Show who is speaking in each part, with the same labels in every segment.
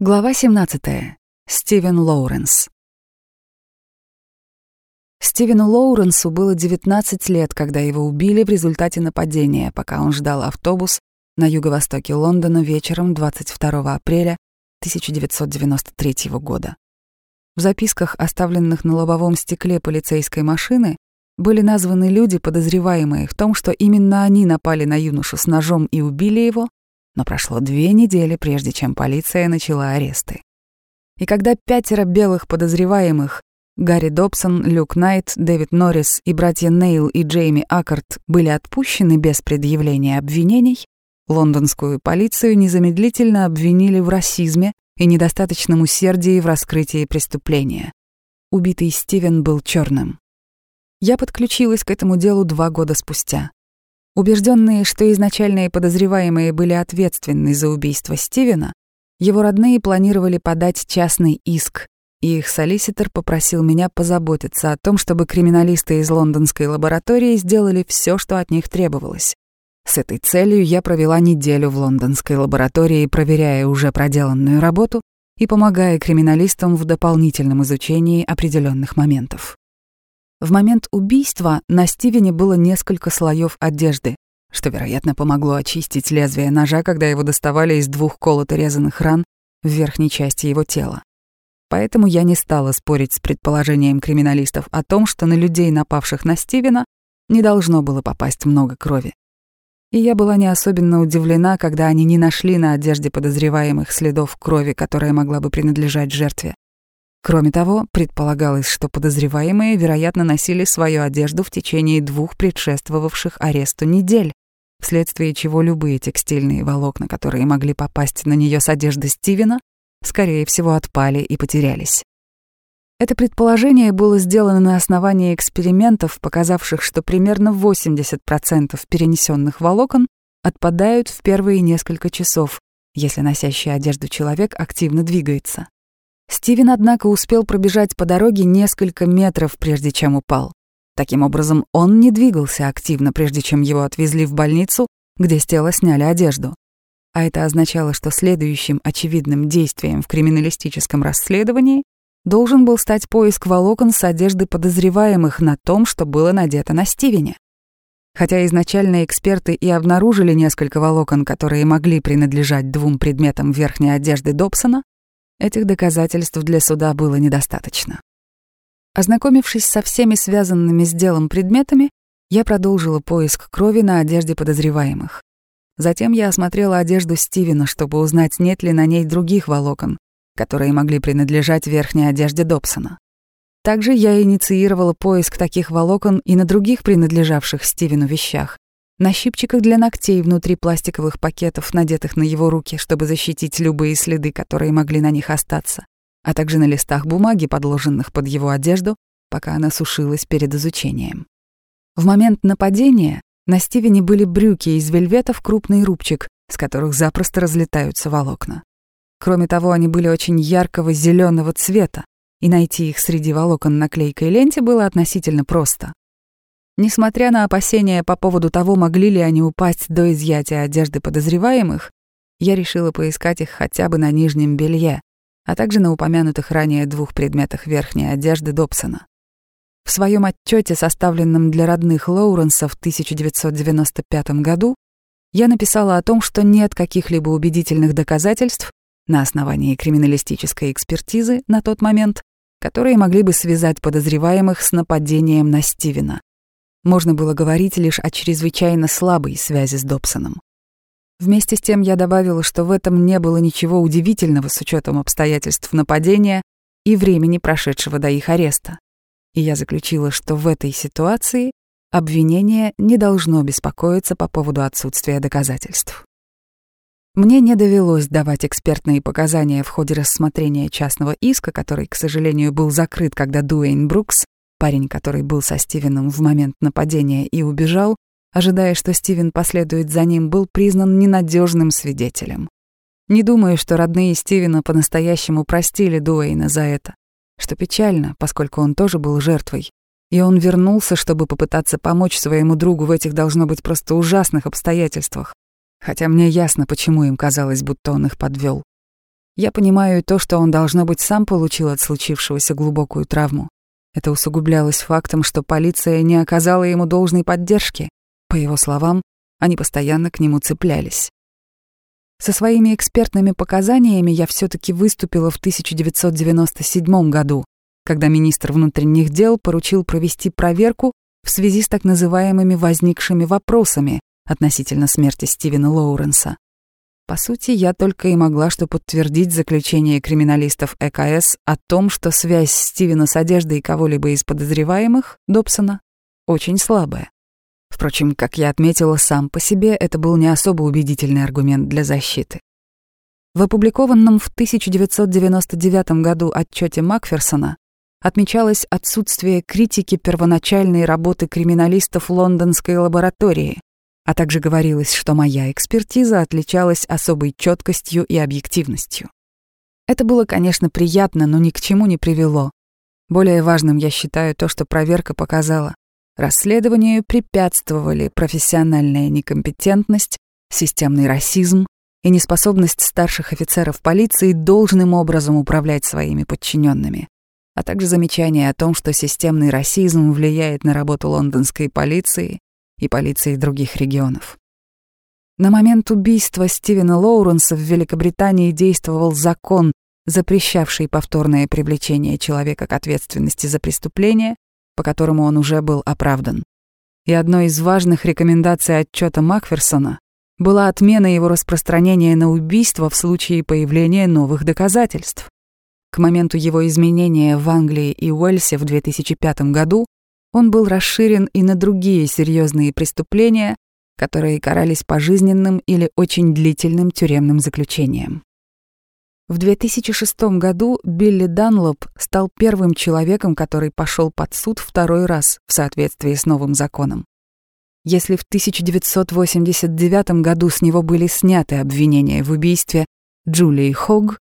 Speaker 1: Глава 17. Стивен Лоуренс. Стивену Лоуренсу было 19 лет, когда его убили в результате нападения, пока он ждал автобус на юго-востоке Лондона вечером 22 апреля 1993 года. В записках, оставленных на лобовом стекле полицейской машины, были названы люди, подозреваемые в том, что именно они напали на юношу с ножом и убили его, но прошло две недели, прежде чем полиция начала аресты. И когда пятеро белых подозреваемых Гарри Добсон, Люк Найт, Дэвид Норрис и братья Нейл и Джейми Аккарт были отпущены без предъявления обвинений, лондонскую полицию незамедлительно обвинили в расизме и недостаточном усердии в раскрытии преступления. Убитый Стивен был черным. Я подключилась к этому делу два года спустя. Убежденные, что изначальные подозреваемые были ответственны за убийство Стивена, его родные планировали подать частный иск, и их солиситор попросил меня позаботиться о том, чтобы криминалисты из лондонской лаборатории сделали все, что от них требовалось. С этой целью я провела неделю в лондонской лаборатории, проверяя уже проделанную работу и помогая криминалистам в дополнительном изучении определенных моментов. В момент убийства на Стивене было несколько слоев одежды, что, вероятно, помогло очистить лезвие ножа, когда его доставали из двух колото-резанных ран в верхней части его тела. Поэтому я не стала спорить с предположением криминалистов о том, что на людей, напавших на Стивена, не должно было попасть много крови. И я была не особенно удивлена, когда они не нашли на одежде подозреваемых следов крови, которая могла бы принадлежать жертве. Кроме того, предполагалось, что подозреваемые, вероятно, носили свою одежду в течение двух предшествовавших аресту недель, вследствие чего любые текстильные волокна, которые могли попасть на нее с одежды Стивена, скорее всего, отпали и потерялись. Это предположение было сделано на основании экспериментов, показавших, что примерно 80% перенесенных волокон отпадают в первые несколько часов, если носящий одежду человек активно двигается. Стивен, однако, успел пробежать по дороге несколько метров, прежде чем упал. Таким образом, он не двигался активно, прежде чем его отвезли в больницу, где с тела сняли одежду. А это означало, что следующим очевидным действием в криминалистическом расследовании должен был стать поиск волокон с одежды подозреваемых на том, что было надето на Стивене. Хотя изначально эксперты и обнаружили несколько волокон, которые могли принадлежать двум предметам верхней одежды Добсона, Этих доказательств для суда было недостаточно. Ознакомившись со всеми связанными с делом предметами, я продолжила поиск крови на одежде подозреваемых. Затем я осмотрела одежду Стивена, чтобы узнать, нет ли на ней других волокон, которые могли принадлежать верхней одежде Добсона. Также я инициировала поиск таких волокон и на других принадлежавших Стивену вещах, на щипчиках для ногтей внутри пластиковых пакетов, надетых на его руки, чтобы защитить любые следы, которые могли на них остаться, а также на листах бумаги, подложенных под его одежду, пока она сушилась перед изучением. В момент нападения на Стивене были брюки из вельвета в крупный рубчик, с которых запросто разлетаются волокна. Кроме того, они были очень яркого зеленого цвета, и найти их среди волокон на клейкой ленте было относительно просто. Несмотря на опасения по поводу того, могли ли они упасть до изъятия одежды подозреваемых, я решила поискать их хотя бы на нижнем белье, а также на упомянутых ранее двух предметах верхней одежды Добсона. В своем отчете, составленном для родных Лоуренса в 1995 году, я написала о том, что нет каких-либо убедительных доказательств на основании криминалистической экспертизы на тот момент, которые могли бы связать подозреваемых с нападением на Стивена можно было говорить лишь о чрезвычайно слабой связи с Добсоном. Вместе с тем я добавила, что в этом не было ничего удивительного с учетом обстоятельств нападения и времени, прошедшего до их ареста. И я заключила, что в этой ситуации обвинение не должно беспокоиться по поводу отсутствия доказательств. Мне не довелось давать экспертные показания в ходе рассмотрения частного иска, который, к сожалению, был закрыт, когда Дуэйн Брукс Парень, который был со Стивеном в момент нападения и убежал, ожидая, что Стивен последует за ним, был признан ненадежным свидетелем. Не думаю, что родные Стивена по-настоящему простили Дуэйна за это, что печально, поскольку он тоже был жертвой. И он вернулся, чтобы попытаться помочь своему другу в этих, должно быть, просто ужасных обстоятельствах. Хотя мне ясно, почему им казалось, будто он их подвел. Я понимаю то, что он, должно быть, сам получил от случившегося глубокую травму. Это усугублялось фактом, что полиция не оказала ему должной поддержки. По его словам, они постоянно к нему цеплялись. Со своими экспертными показаниями я все таки выступила в 1997 году, когда министр внутренних дел поручил провести проверку в связи с так называемыми возникшими вопросами относительно смерти Стивена Лоуренса. По сути, я только и могла что подтвердить заключение криминалистов ЭКС о том, что связь Стивена с одеждой кого-либо из подозреваемых, Добсона, очень слабая. Впрочем, как я отметила сам по себе, это был не особо убедительный аргумент для защиты. В опубликованном в 1999 году отчете Макферсона отмечалось отсутствие критики первоначальной работы криминалистов лондонской лаборатории, а также говорилось, что моя экспертиза отличалась особой четкостью и объективностью. Это было, конечно, приятно, но ни к чему не привело. Более важным я считаю то, что проверка показала. Расследованию препятствовали профессиональная некомпетентность, системный расизм и неспособность старших офицеров полиции должным образом управлять своими подчиненными, а также замечание о том, что системный расизм влияет на работу лондонской полиции и полиции других регионов. На момент убийства Стивена Лоуренса в Великобритании действовал закон, запрещавший повторное привлечение человека к ответственности за преступление, по которому он уже был оправдан. И одной из важных рекомендаций отчета Макферсона была отмена его распространения на убийство в случае появления новых доказательств. К моменту его изменения в Англии и Уэльсе в 2005 году он был расширен и на другие серьезные преступления, которые карались пожизненным или очень длительным тюремным заключением. В 2006 году Билли Данлоп стал первым человеком, который пошел под суд второй раз в соответствии с новым законом. Если в 1989 году с него были сняты обвинения в убийстве Джулии Хог,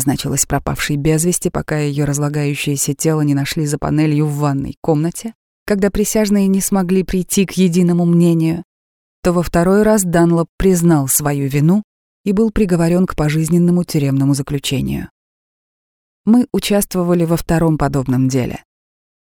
Speaker 1: значилось пропавшей без вести, пока ее разлагающееся тело не нашли за панелью в ванной комнате, когда присяжные не смогли прийти к единому мнению, то во второй раз Данлоп признал свою вину и был приговорен к пожизненному тюремному заключению. Мы участвовали во втором подобном деле.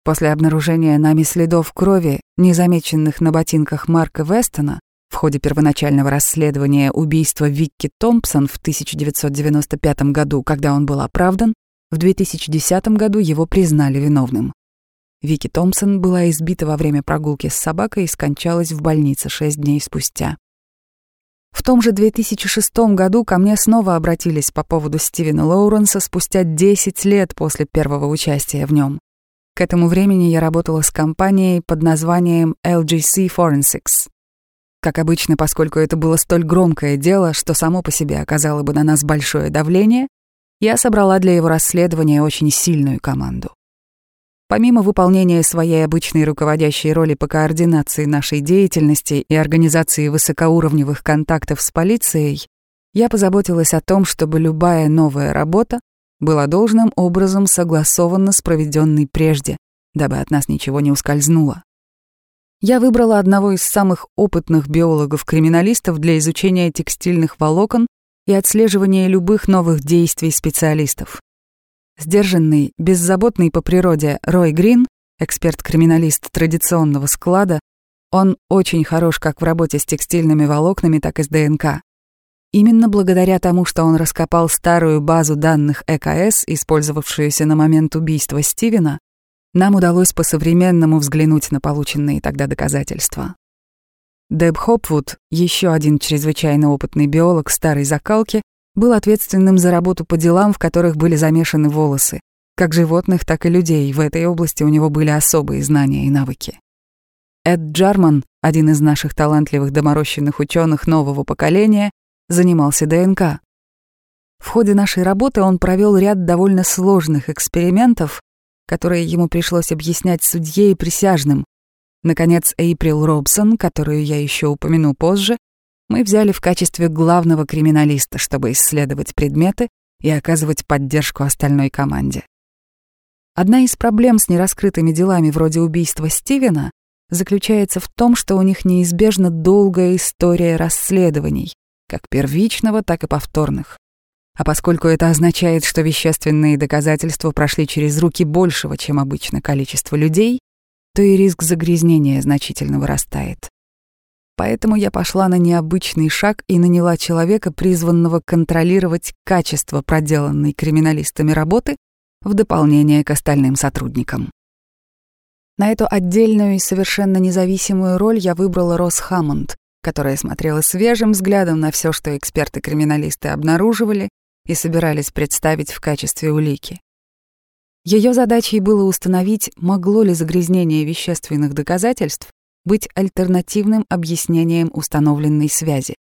Speaker 1: После обнаружения нами следов крови, незамеченных на ботинках Марка Вестона, в ходе первоначального расследования убийства Викки Томпсон в 1995 году, когда он был оправдан, в 2010 году его признали виновным. Вики Томпсон была избита во время прогулки с собакой и скончалась в больнице шесть дней спустя. В том же 2006 году ко мне снова обратились по поводу Стивена Лоуренса спустя 10 лет после первого участия в нем. К этому времени я работала с компанией под названием LGC Forensics. Как обычно, поскольку это было столь громкое дело, что само по себе оказало бы на нас большое давление, я собрала для его расследования очень сильную команду. Помимо выполнения своей обычной руководящей роли по координации нашей деятельности и организации высокоуровневых контактов с полицией, я позаботилась о том, чтобы любая новая работа была должным образом согласована с проведенной прежде, дабы от нас ничего не ускользнуло. Я выбрала одного из самых опытных биологов-криминалистов для изучения текстильных волокон и отслеживания любых новых действий специалистов. Сдержанный, беззаботный по природе Рой Грин, эксперт-криминалист традиционного склада, он очень хорош как в работе с текстильными волокнами, так и с ДНК. Именно благодаря тому, что он раскопал старую базу данных ЭКС, использовавшуюся на момент убийства Стивена, нам удалось по-современному взглянуть на полученные тогда доказательства. Деб Хопвуд, еще один чрезвычайно опытный биолог старой закалки, был ответственным за работу по делам, в которых были замешаны волосы. Как животных, так и людей. В этой области у него были особые знания и навыки. Эд Джарман, один из наших талантливых доморощенных ученых нового поколения, занимался ДНК. В ходе нашей работы он провел ряд довольно сложных экспериментов, которые ему пришлось объяснять судье и присяжным. Наконец, Эйприл Робсон, которую я еще упомяну позже, мы взяли в качестве главного криминалиста, чтобы исследовать предметы и оказывать поддержку остальной команде. Одна из проблем с нераскрытыми делами вроде убийства Стивена заключается в том, что у них неизбежно долгая история расследований, как первичного, так и повторных. А поскольку это означает, что вещественные доказательства прошли через руки большего, чем обычно, количество людей, то и риск загрязнения значительно вырастает. Поэтому я пошла на необычный шаг и наняла человека, призванного контролировать качество проделанной криминалистами работы в дополнение к остальным сотрудникам. На эту отдельную и совершенно независимую роль я выбрала Росс Хаммонд, которая смотрела свежим взглядом на все, что эксперты-криминалисты обнаруживали и собирались представить в качестве улики. Ее задачей было установить, могло ли загрязнение вещественных доказательств быть альтернативным объяснением установленной связи.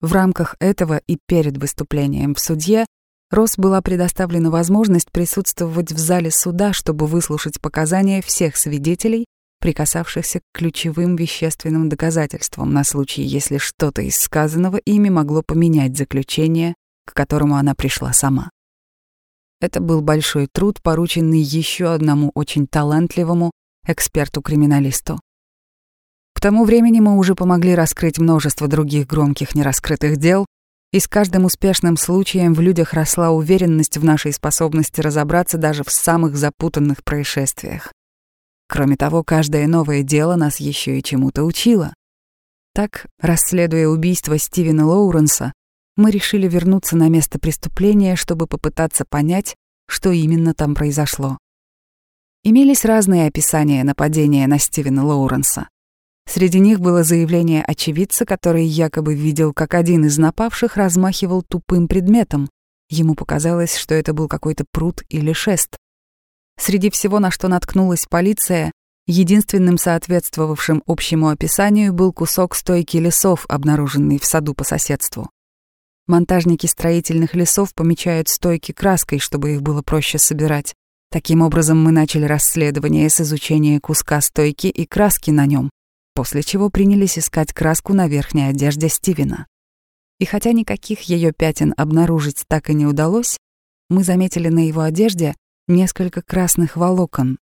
Speaker 1: В рамках этого и перед выступлением в суде Рос была предоставлена возможность присутствовать в зале суда, чтобы выслушать показания всех свидетелей, прикасавшихся к ключевым вещественным доказательствам на случай, если что-то из сказанного ими могло поменять заключение, к которому она пришла сама. Это был большой труд, порученный еще одному очень талантливому эксперту-криминалисту. К тому времени мы уже помогли раскрыть множество других громких нераскрытых дел, и с каждым успешным случаем в людях росла уверенность в нашей способности разобраться даже в самых запутанных происшествиях. Кроме того, каждое новое дело нас еще и чему-то учило. Так, расследуя убийство Стивена Лоуренса, мы решили вернуться на место преступления, чтобы попытаться понять, что именно там произошло. Имелись разные описания нападения на Стивена Лоуренса. Среди них было заявление очевидца, который якобы видел, как один из напавших размахивал тупым предметом. Ему показалось, что это был какой-то пруд или шест. Среди всего, на что наткнулась полиция, единственным соответствовавшим общему описанию был кусок стойки лесов, обнаруженный в саду по соседству. Монтажники строительных лесов помечают стойки краской, чтобы их было проще собирать. Таким образом, мы начали расследование с изучения куска стойки и краски на нем, после чего принялись искать краску на верхней одежде Стивена. И хотя никаких ее пятен обнаружить так и не удалось, мы заметили на его одежде несколько красных волокон.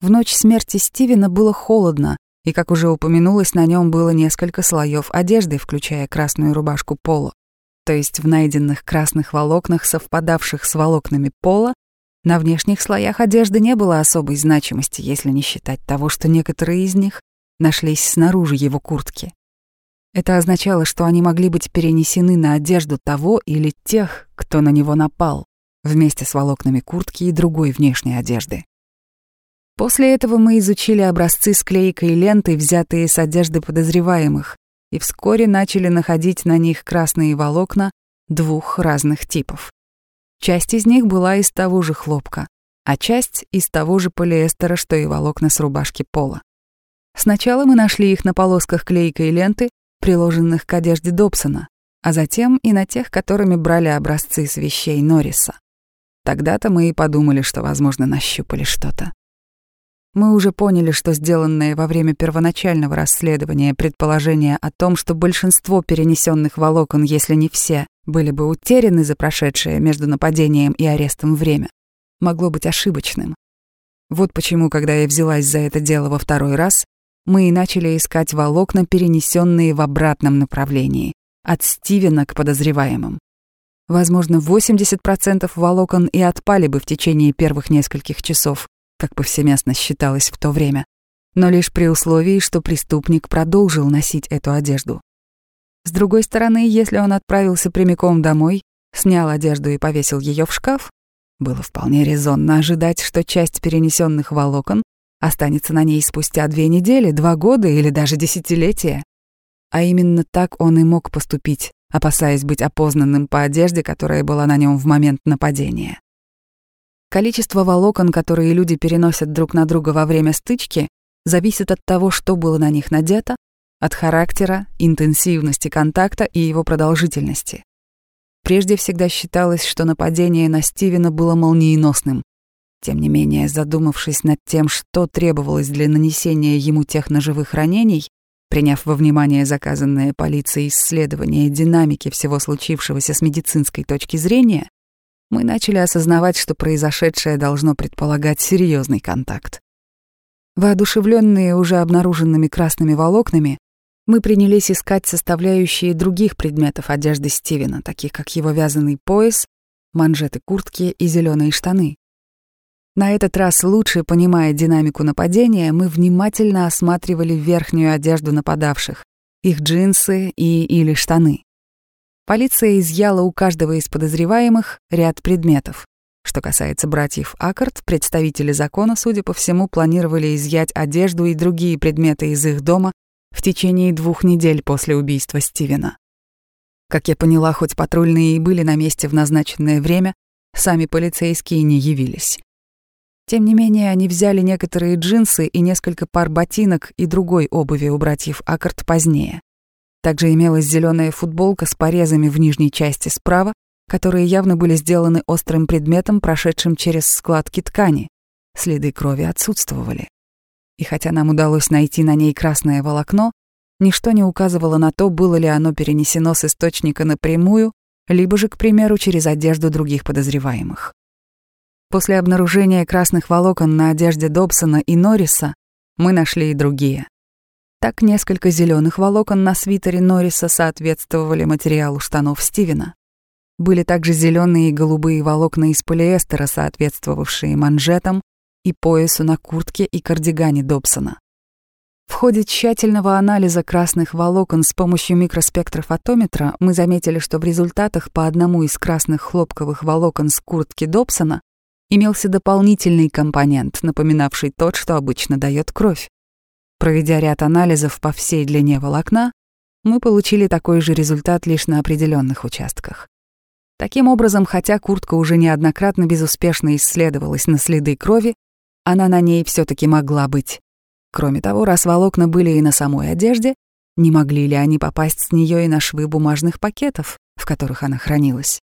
Speaker 1: В ночь смерти Стивена было холодно, и, как уже упомянулось, на нем было несколько слоев одежды, включая красную рубашку пола. То есть в найденных красных волокнах, совпадавших с волокнами пола, на внешних слоях одежды не было особой значимости, если не считать того, что некоторые из них нашлись снаружи его куртки. Это означало, что они могли быть перенесены на одежду того или тех, кто на него напал, вместе с волокнами куртки и другой внешней одежды. После этого мы изучили образцы склейкой и лентой, взятые с одежды подозреваемых, и вскоре начали находить на них красные волокна двух разных типов. Часть из них была из того же хлопка, а часть из того же полиэстера, что и волокна с рубашки пола. Сначала мы нашли их на полосках клейкой ленты, приложенных к одежде Добсона, а затем и на тех, которыми брали образцы с вещей Норриса. Тогда-то мы и подумали, что, возможно, нащупали что-то. Мы уже поняли, что сделанное во время первоначального расследования предположение о том, что большинство перенесенных волокон, если не все, были бы утеряны за прошедшее между нападением и арестом время, могло быть ошибочным. Вот почему, когда я взялась за это дело во второй раз, мы и начали искать волокна, перенесенные в обратном направлении, от Стивена к подозреваемым. Возможно, 80% волокон и отпали бы в течение первых нескольких часов, как повсеместно считалось в то время, но лишь при условии, что преступник продолжил носить эту одежду. С другой стороны, если он отправился прямиком домой, снял одежду и повесил ее в шкаф, было вполне резонно ожидать, что часть перенесенных волокон останется на ней спустя две недели, два года или даже десятилетия. А именно так он и мог поступить, опасаясь быть опознанным по одежде, которая была на нем в момент нападения. Количество волокон, которые люди переносят друг на друга во время стычки, зависит от того, что было на них надето, от характера, интенсивности контакта и его продолжительности. Прежде всегда считалось, что нападение на Стивена было молниеносным, тем не менее, задумавшись над тем, что требовалось для нанесения ему тех ножевых ранений, приняв во внимание заказанное полицией исследование динамики всего случившегося с медицинской точки зрения, мы начали осознавать, что произошедшее должно предполагать серьезный контакт. Воодушевленные уже обнаруженными красными волокнами, Мы принялись искать составляющие других предметов одежды Стивена, таких как его вязаный пояс, манжеты куртки и зеленые штаны. На этот раз, лучше понимая динамику нападения, мы внимательно осматривали верхнюю одежду нападавших, их джинсы и или штаны. Полиция изъяла у каждого из подозреваемых ряд предметов. Что касается братьев Аккарт, представители закона, судя по всему, планировали изъять одежду и другие предметы из их дома в течение двух недель после убийства Стивена. Как я поняла, хоть патрульные и были на месте в назначенное время, сами полицейские не явились. Тем не менее, они взяли некоторые джинсы и несколько пар ботинок и другой обуви у братьев Аккарт позднее. Также имелась зеленая футболка с порезами в нижней части справа, которые явно были сделаны острым предметом, прошедшим через складки ткани. Следы крови отсутствовали. И хотя нам удалось найти на ней красное волокно, ничто не указывало на то, было ли оно перенесено с источника напрямую, либо же, к примеру, через одежду других подозреваемых. После обнаружения красных волокон на одежде Добсона и Норриса мы нашли и другие. Так несколько зеленых волокон на свитере Норриса соответствовали материалу штанов Стивена. Были также зеленые и голубые волокна из полиэстера, соответствовавшие манжетам и поясу на куртке и кардигане Добсона. В ходе тщательного анализа красных волокон с помощью микроспектрофотометра мы заметили, что в результатах по одному из красных хлопковых волокон с куртки Добсона имелся дополнительный компонент, напоминавший тот, что обычно дает кровь. Проведя ряд анализов по всей длине волокна, мы получили такой же результат лишь на определенных участках. Таким образом, хотя куртка уже неоднократно безуспешно исследовалась на следы крови, она на ней все таки могла быть. Кроме того, раз волокна были и на самой одежде, не могли ли они попасть с нее и на швы бумажных пакетов, в которых она хранилась?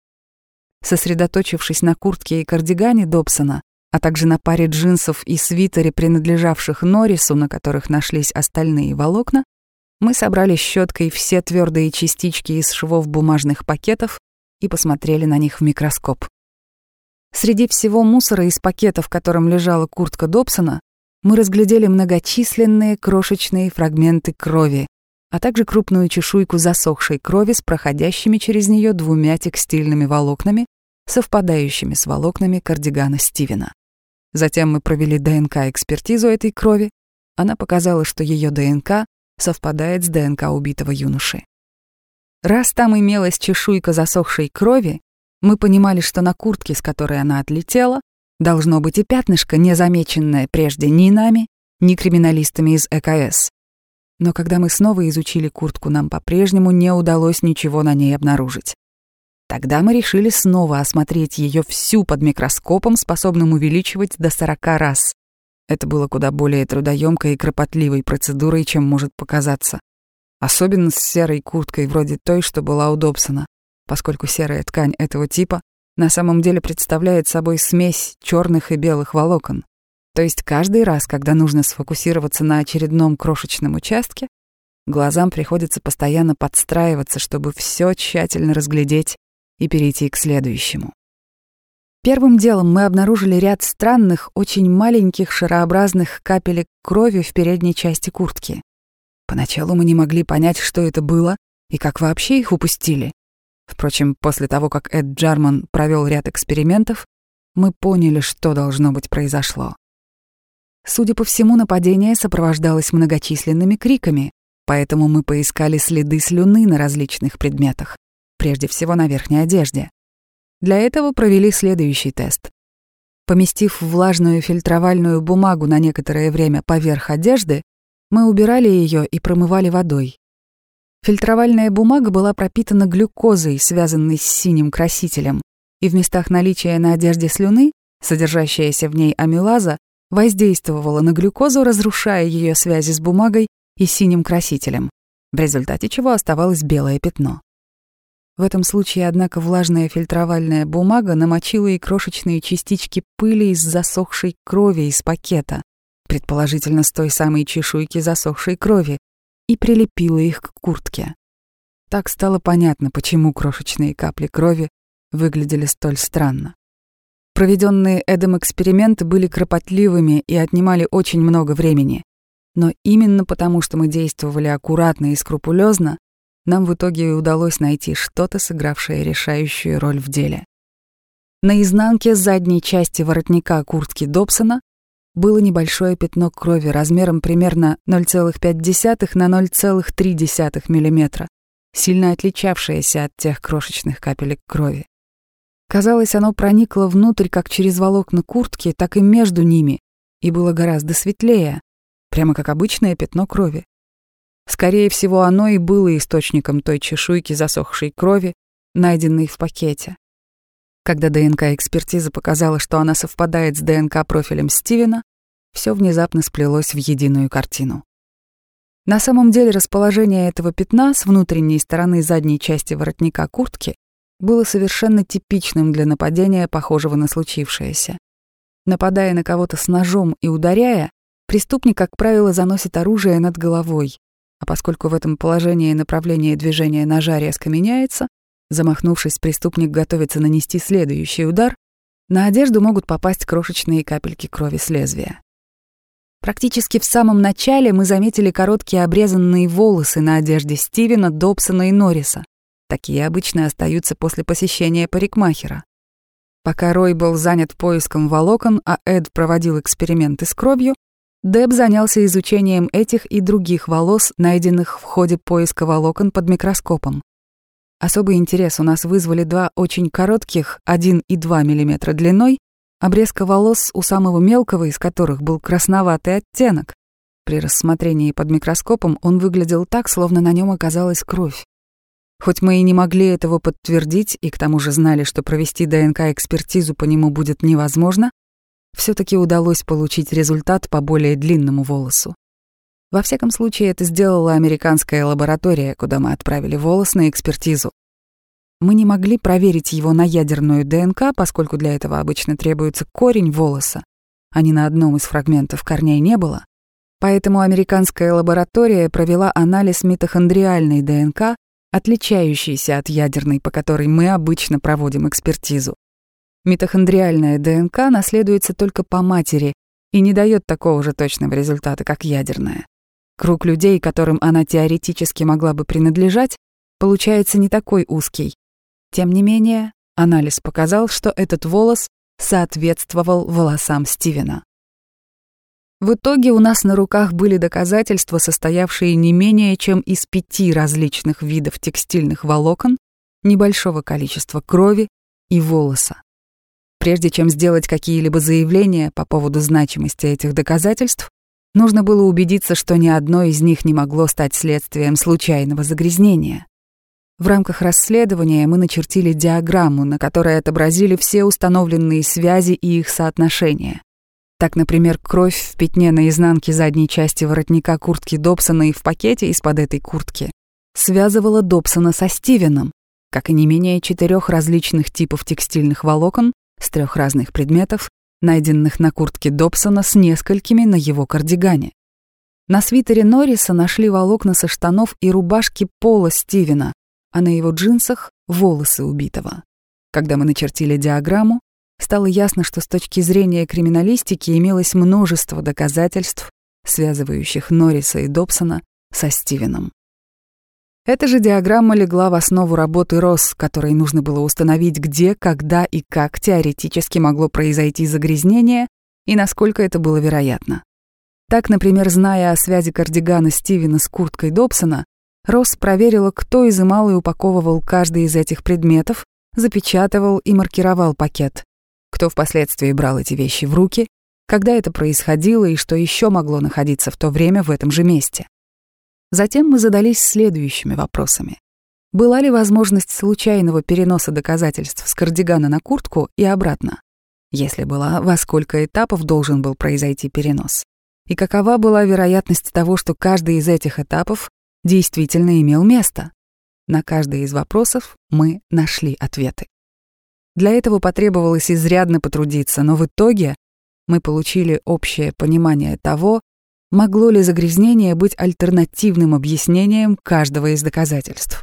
Speaker 1: Сосредоточившись на куртке и кардигане Добсона, а также на паре джинсов и свитере, принадлежавших Норрису, на которых нашлись остальные волокна, мы собрали щеткой все твердые частички из швов бумажных пакетов и посмотрели на них в микроскоп. Среди всего мусора из пакета, в котором лежала куртка Добсона, мы разглядели многочисленные крошечные фрагменты крови, а также крупную чешуйку засохшей крови с проходящими через нее двумя текстильными волокнами, совпадающими с волокнами кардигана Стивена. Затем мы провели ДНК-экспертизу этой крови. Она показала, что ее ДНК совпадает с ДНК убитого юноши. Раз там имелась чешуйка засохшей крови, мы понимали, что на куртке, с которой она отлетела, должно быть и пятнышко, не замеченное прежде ни нами, ни криминалистами из ЭКС. Но когда мы снова изучили куртку, нам по-прежнему не удалось ничего на ней обнаружить. Тогда мы решили снова осмотреть ее всю под микроскопом, способным увеличивать до 40 раз. Это было куда более трудоемкой и кропотливой процедурой, чем может показаться. Особенно с серой курткой, вроде той, что была у Добсона, поскольку серая ткань этого типа на самом деле представляет собой смесь черных и белых волокон. То есть каждый раз, когда нужно сфокусироваться на очередном крошечном участке, глазам приходится постоянно подстраиваться, чтобы все тщательно разглядеть и перейти к следующему. Первым делом мы обнаружили ряд странных, очень маленьких шарообразных капелек крови в передней части куртки. Поначалу мы не могли понять, что это было и как вообще их упустили. Впрочем, после того, как Эд Джарман провел ряд экспериментов, мы поняли, что должно быть произошло. Судя по всему, нападение сопровождалось многочисленными криками, поэтому мы поискали следы слюны на различных предметах прежде всего на верхней одежде. Для этого провели следующий тест. Поместив влажную фильтровальную бумагу на некоторое время поверх одежды, мы убирали ее и промывали водой. Фильтровальная бумага была пропитана глюкозой, связанной с синим красителем, и в местах наличия на одежде слюны, содержащаяся в ней амилаза, воздействовала на глюкозу, разрушая ее связи с бумагой и синим красителем, в результате чего оставалось белое пятно. В этом случае, однако, влажная фильтровальная бумага намочила и крошечные частички пыли из засохшей крови из пакета, предположительно с той самой чешуйки засохшей крови, и прилепила их к куртке. Так стало понятно, почему крошечные капли крови выглядели столь странно. Проведенные Эдом эксперименты были кропотливыми и отнимали очень много времени. Но именно потому, что мы действовали аккуратно и скрупулезно, нам в итоге удалось найти что-то, сыгравшее решающую роль в деле. На изнанке задней части воротника куртки Добсона было небольшое пятно крови размером примерно 0,5 на 0,3 мм, сильно отличавшееся от тех крошечных капелек крови. Казалось, оно проникло внутрь как через волокна куртки, так и между ними, и было гораздо светлее, прямо как обычное пятно крови. Скорее всего, оно и было источником той чешуйки засохшей крови, найденной в пакете. Когда ДНК-экспертиза показала, что она совпадает с ДНК-профилем Стивена, все внезапно сплелось в единую картину. На самом деле расположение этого пятна с внутренней стороны задней части воротника куртки было совершенно типичным для нападения, похожего на случившееся. Нападая на кого-то с ножом и ударяя, преступник, как правило, заносит оружие над головой, а поскольку в этом положении направление движения ножа резко меняется, замахнувшись, преступник готовится нанести следующий удар, на одежду могут попасть крошечные капельки крови с лезвия. Практически в самом начале мы заметили короткие обрезанные волосы на одежде Стивена, Добсона и Норриса. Такие обычно остаются после посещения парикмахера. Пока Рой был занят поиском волокон, а Эд проводил эксперименты с кровью, Деб занялся изучением этих и других волос, найденных в ходе поиска волокон под микроскопом. Особый интерес у нас вызвали два очень коротких, 1 и 2 мм длиной, обрезка волос у самого мелкого из которых был красноватый оттенок. При рассмотрении под микроскопом он выглядел так, словно на нем оказалась кровь. Хоть мы и не могли этого подтвердить, и к тому же знали, что провести ДНК-экспертизу по нему будет невозможно, все таки удалось получить результат по более длинному волосу. Во всяком случае, это сделала американская лаборатория, куда мы отправили волос на экспертизу. Мы не могли проверить его на ядерную ДНК, поскольку для этого обычно требуется корень волоса, а ни на одном из фрагментов корней не было. Поэтому американская лаборатория провела анализ митохондриальной ДНК, отличающейся от ядерной, по которой мы обычно проводим экспертизу. Митохондриальная ДНК наследуется только по матери и не дает такого же точного результата, как ядерная. Круг людей, которым она теоретически могла бы принадлежать, получается не такой узкий. Тем не менее, анализ показал, что этот волос соответствовал волосам Стивена. В итоге у нас на руках были доказательства, состоявшие не менее чем из пяти различных видов текстильных волокон, небольшого количества крови и волоса. Прежде чем сделать какие-либо заявления по поводу значимости этих доказательств, нужно было убедиться, что ни одно из них не могло стать следствием случайного загрязнения. В рамках расследования мы начертили диаграмму, на которой отобразили все установленные связи и их соотношения. Так, например, кровь в пятне на изнанке задней части воротника куртки Добсона и в пакете из-под этой куртки связывала Добсона со Стивеном, как и не менее четырех различных типов текстильных волокон, с трех разных предметов, найденных на куртке Добсона с несколькими на его кардигане. На свитере Норриса нашли волокна со штанов и рубашки Пола Стивена, а на его джинсах — волосы убитого. Когда мы начертили диаграмму, стало ясно, что с точки зрения криминалистики имелось множество доказательств, связывающих Норриса и Добсона со Стивеном. Эта же диаграмма легла в основу работы РОС, которой нужно было установить, где, когда и как теоретически могло произойти загрязнение и насколько это было вероятно. Так, например, зная о связи кардигана Стивена с курткой Добсона, Росс проверила, кто изымал и упаковывал каждый из этих предметов, запечатывал и маркировал пакет, кто впоследствии брал эти вещи в руки, когда это происходило и что еще могло находиться в то время в этом же месте. Затем мы задались следующими вопросами. Была ли возможность случайного переноса доказательств с кардигана на куртку и обратно? Если была, во сколько этапов должен был произойти перенос? И какова была вероятность того, что каждый из этих этапов действительно имел место? На каждый из вопросов мы нашли ответы. Для этого потребовалось изрядно потрудиться, но в итоге мы получили общее понимание того, Могло ли загрязнение быть альтернативным объяснением каждого из доказательств?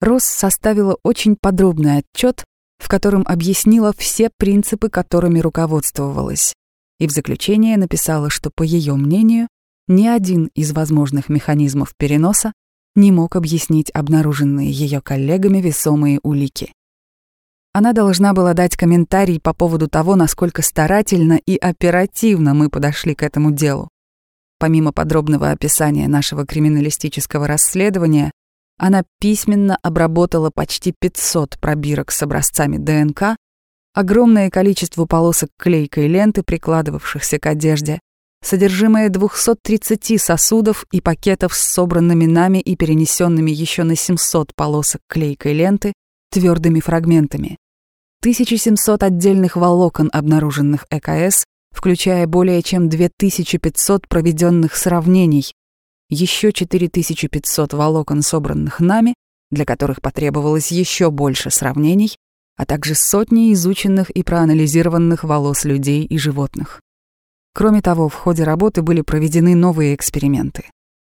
Speaker 1: Росс составила очень подробный отчет, в котором объяснила все принципы, которыми руководствовалась, и в заключение написала, что, по ее мнению, ни один из возможных механизмов переноса не мог объяснить обнаруженные ее коллегами весомые улики. Она должна была дать комментарий по поводу того, насколько старательно и оперативно мы подошли к этому делу. Помимо подробного описания нашего криминалистического расследования, она письменно обработала почти 500 пробирок с образцами ДНК, огромное количество полосок клейкой ленты, прикладывавшихся к одежде, содержимое 230 сосудов и пакетов с собранными нами и перенесенными еще на 700 полосок клейкой ленты твердыми фрагментами, 1700 отдельных волокон, обнаруженных ЭКС, включая более чем 2500 проведенных сравнений, еще 4500 волокон, собранных нами, для которых потребовалось еще больше сравнений, а также сотни изученных и проанализированных волос людей и животных. Кроме того, в ходе работы были проведены новые эксперименты.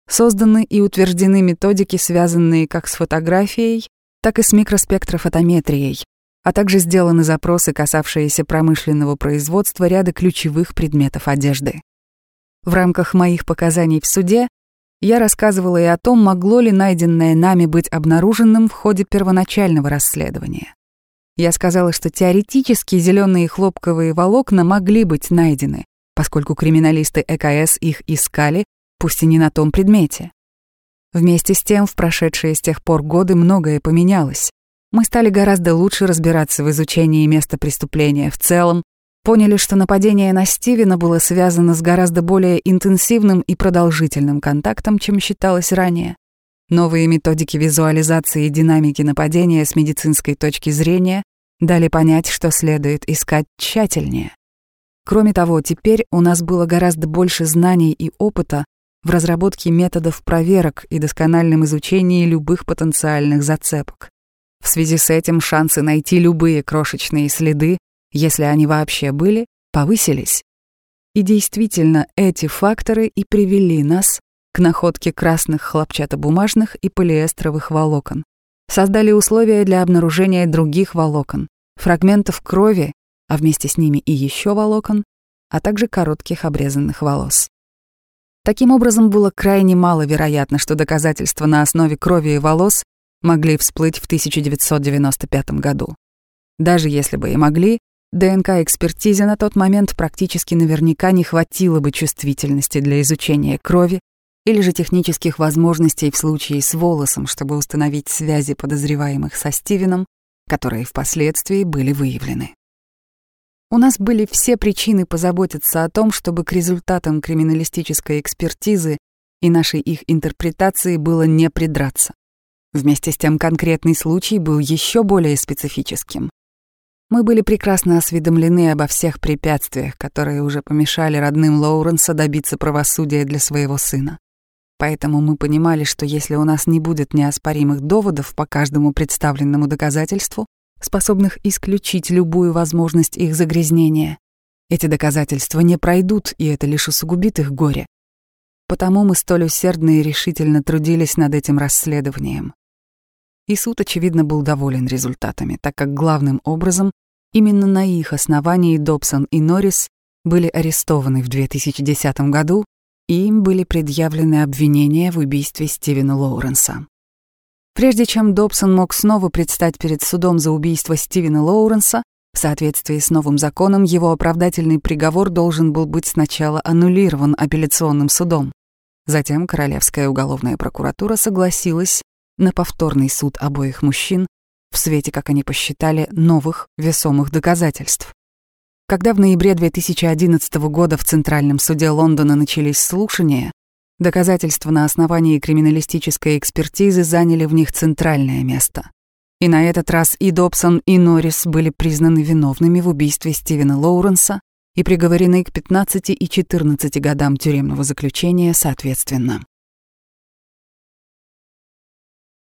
Speaker 1: Созданы и утверждены методики, связанные как с фотографией, так и с микроспектрофотометрией, а также сделаны запросы, касавшиеся промышленного производства ряда ключевых предметов одежды. В рамках моих показаний в суде я рассказывала и о том, могло ли найденное нами быть обнаруженным в ходе первоначального расследования. Я сказала, что теоретически зеленые хлопковые волокна могли быть найдены, поскольку криминалисты ЭКС их искали, пусть и не на том предмете. Вместе с тем, в прошедшие с тех пор годы многое поменялось. Мы стали гораздо лучше разбираться в изучении места преступления в целом, поняли, что нападение на Стивена было связано с гораздо более интенсивным и продолжительным контактом, чем считалось ранее. Новые методики визуализации и динамики нападения с медицинской точки зрения дали понять, что следует искать тщательнее. Кроме того, теперь у нас было гораздо больше знаний и опыта в разработке методов проверок и доскональном изучении любых потенциальных зацепок. В связи с этим шансы найти любые крошечные следы, если они вообще были, повысились. И действительно, эти факторы и привели нас к находке красных хлопчатобумажных и полиэстровых волокон. Создали условия для обнаружения других волокон, фрагментов крови а вместе с ними и еще волокон, а также коротких обрезанных волос. Таким образом, было крайне маловероятно, что доказательства на основе крови и волос могли всплыть в 1995 году. Даже если бы и могли, ДНК-экспертизе на тот момент практически наверняка не хватило бы чувствительности для изучения крови или же технических возможностей в случае с волосом, чтобы установить связи подозреваемых со Стивеном, которые впоследствии были выявлены. У нас были все причины позаботиться о том, чтобы к результатам криминалистической экспертизы и нашей их интерпретации было не придраться. Вместе с тем конкретный случай был еще более специфическим. Мы были прекрасно осведомлены обо всех препятствиях, которые уже помешали родным Лоуренса добиться правосудия для своего сына. Поэтому мы понимали, что если у нас не будет неоспоримых доводов по каждому представленному доказательству, способных исключить любую возможность их загрязнения. Эти доказательства не пройдут, и это лишь усугубит их горе. Потому мы столь усердно и решительно трудились над этим расследованием. И суд, очевидно, был доволен результатами, так как главным образом именно на их основании Добсон и Норрис были арестованы в 2010 году, и им были предъявлены обвинения в убийстве Стивена Лоуренса. Прежде чем Добсон мог снова предстать перед судом за убийство Стивена Лоуренса, в соответствии с новым законом его оправдательный приговор должен был быть сначала аннулирован апелляционным судом. Затем Королевская уголовная прокуратура согласилась на повторный суд обоих мужчин в свете, как они посчитали, новых весомых доказательств. Когда в ноябре 2011 года в Центральном суде Лондона начались слушания, Доказательства на основании криминалистической экспертизы заняли в них центральное место. И на этот раз и Добсон, и Норрис были признаны виновными в убийстве Стивена Лоуренса и приговорены к 15 и 14 годам тюремного заключения соответственно.